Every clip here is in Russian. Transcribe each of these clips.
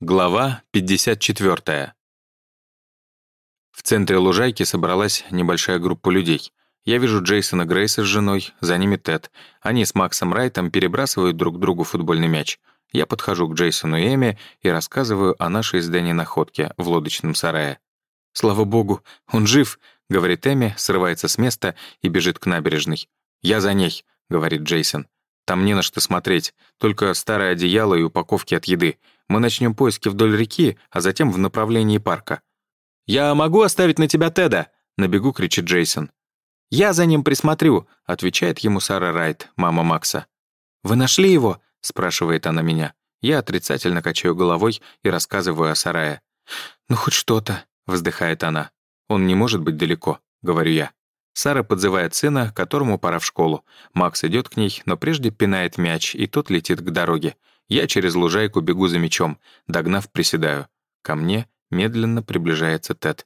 Глава 54. В центре лужайки собралась небольшая группа людей. Я вижу Джейсона Грейса с женой, за ними Тед. Они с Максом Райтом перебрасывают друг другу футбольный мяч. Я подхожу к Джейсону и Эми и рассказываю о нашей с Дэнни находке в лодочном сарае. «Слава богу, он жив», — говорит Эми, срывается с места и бежит к набережной. «Я за ней», — говорит Джейсон. «Там не на что смотреть, только старое одеяло и упаковки от еды. Мы начнем поиски вдоль реки, а затем в направлении парка». «Я могу оставить на тебя Теда?» — на бегу кричит Джейсон. «Я за ним присмотрю», — отвечает ему Сара Райт, мама Макса. «Вы нашли его?» — спрашивает она меня. Я отрицательно качаю головой и рассказываю о сарае. «Ну, хоть что-то», — вздыхает она. «Он не может быть далеко», — говорю я. Сара подзывает сына, которому пора в школу. Макс идет к ней, но прежде пинает мяч, и тот летит к дороге. Я через лужайку бегу за мячом, догнав, приседаю. Ко мне медленно приближается Тед.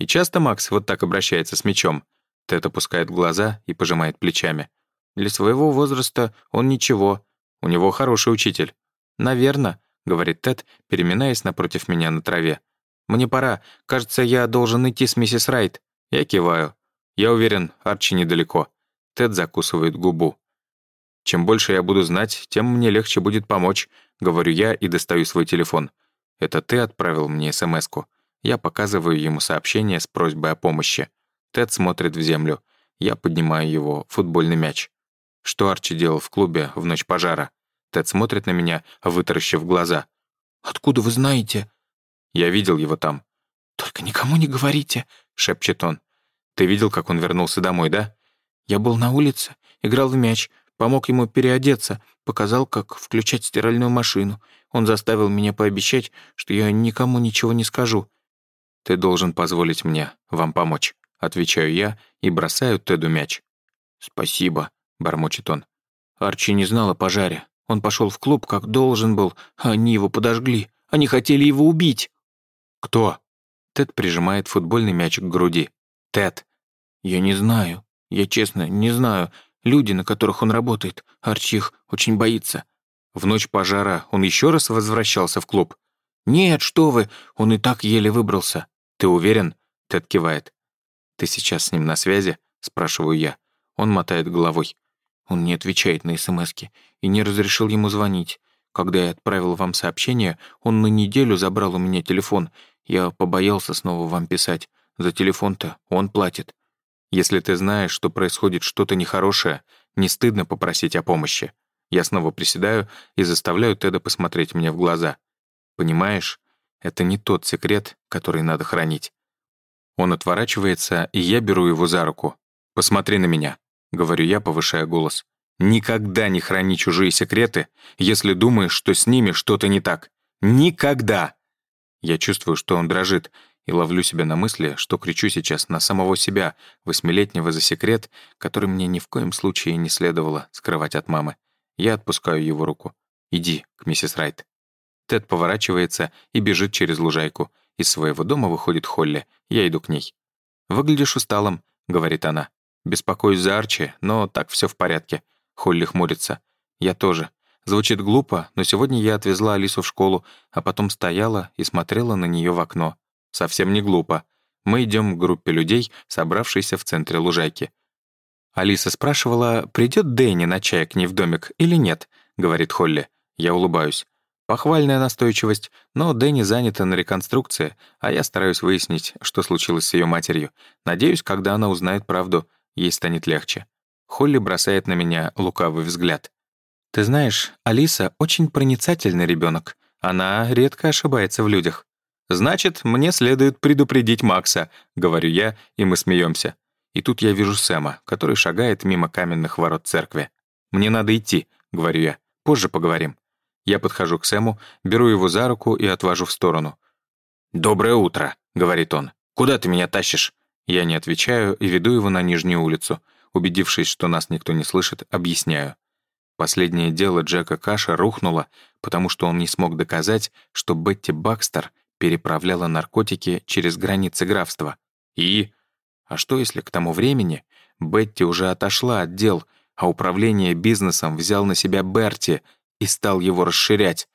И часто Макс вот так обращается с мячом. Тед опускает глаза и пожимает плечами. Для своего возраста он ничего. У него хороший учитель. «Наверно», — говорит Тед, переминаясь напротив меня на траве. «Мне пора. Кажется, я должен идти с миссис Райт». Я киваю. Я уверен, Арчи недалеко. Тед закусывает губу. Чем больше я буду знать, тем мне легче будет помочь, говорю я и достаю свой телефон. Это ты отправил мне СМС-ку. Я показываю ему сообщение с просьбой о помощи. Тед смотрит в землю. Я поднимаю его футбольный мяч. Что Арчи делал в клубе в ночь пожара? Тед смотрит на меня, вытаращив глаза. «Откуда вы знаете?» Я видел его там. «Только никому не говорите», — шепчет он. «Ты видел, как он вернулся домой, да?» «Я был на улице, играл в мяч, Помог ему переодеться, показал, как включать стиральную машину. Он заставил меня пообещать, что я никому ничего не скажу. «Ты должен позволить мне вам помочь», — отвечаю я и бросаю Теду мяч. «Спасибо», — бормочет он. Арчи не знал о пожаре. Он пошел в клуб, как должен был, а они его подожгли. Они хотели его убить. «Кто?» Тед прижимает футбольный мяч к груди. «Тед». «Я не знаю. Я честно не знаю. Люди, на которых он работает, Арчи их очень боится. В ночь пожара он еще раз возвращался в клуб. «Нет, что вы, он и так еле выбрался». «Ты уверен?» — Тед кивает. «Ты сейчас с ним на связи?» — спрашиваю я. Он мотает головой. Он не отвечает на СМСки и не разрешил ему звонить. Когда я отправил вам сообщение, он на неделю забрал у меня телефон. Я побоялся снова вам писать. За телефон-то он платит. Если ты знаешь, что происходит что-то нехорошее, не стыдно попросить о помощи. Я снова приседаю и заставляю Теда посмотреть мне в глаза. Понимаешь, это не тот секрет, который надо хранить. Он отворачивается, и я беру его за руку. «Посмотри на меня», — говорю я, повышая голос. «Никогда не храни чужие секреты, если думаешь, что с ними что-то не так. Никогда!» Я чувствую, что он дрожит, и ловлю себя на мысли, что кричу сейчас на самого себя, восьмилетнего за секрет, который мне ни в коем случае не следовало скрывать от мамы. Я отпускаю его руку. «Иди к миссис Райт». Тед поворачивается и бежит через лужайку. Из своего дома выходит Холли. Я иду к ней. «Выглядишь усталым», — говорит она. «Беспокоюсь за Арчи, но так все в порядке». Холли хмурится. «Я тоже. Звучит глупо, но сегодня я отвезла Алису в школу, а потом стояла и смотрела на нее в окно. Совсем не глупо. Мы идем к группе людей, собравшейся в центре лужайки. Алиса спрашивала, придет Дэнни на чай к ней в домик или нет, говорит Холли. Я улыбаюсь. Похвальная настойчивость, но Дэнни занята на реконструкции, а я стараюсь выяснить, что случилось с ее матерью. Надеюсь, когда она узнает правду, ей станет легче. Холли бросает на меня лукавый взгляд. «Ты знаешь, Алиса очень проницательный ребенок. Она редко ошибается в людях. «Значит, мне следует предупредить Макса», — говорю я, и мы смеемся. И тут я вижу Сэма, который шагает мимо каменных ворот церкви. «Мне надо идти», — говорю я. «Позже поговорим». Я подхожу к Сэму, беру его за руку и отвожу в сторону. «Доброе утро», — говорит он. «Куда ты меня тащишь?» Я не отвечаю и веду его на нижнюю улицу. Убедившись, что нас никто не слышит, объясняю. Последнее дело Джека Каша рухнуло, потому что он не смог доказать, что Бетти Бакстер переправляла наркотики через границы графства. И... А что если к тому времени Бетти уже отошла от дел, а управление бизнесом взял на себя Берти и стал его расширять?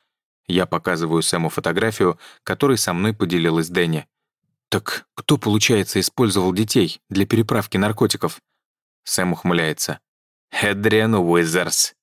Я показываю Сэму фотографию, которой со мной поделилась Дэнни. «Так кто, получается, использовал детей для переправки наркотиков?» Сэм ухмыляется. «Эдриан Уизерс».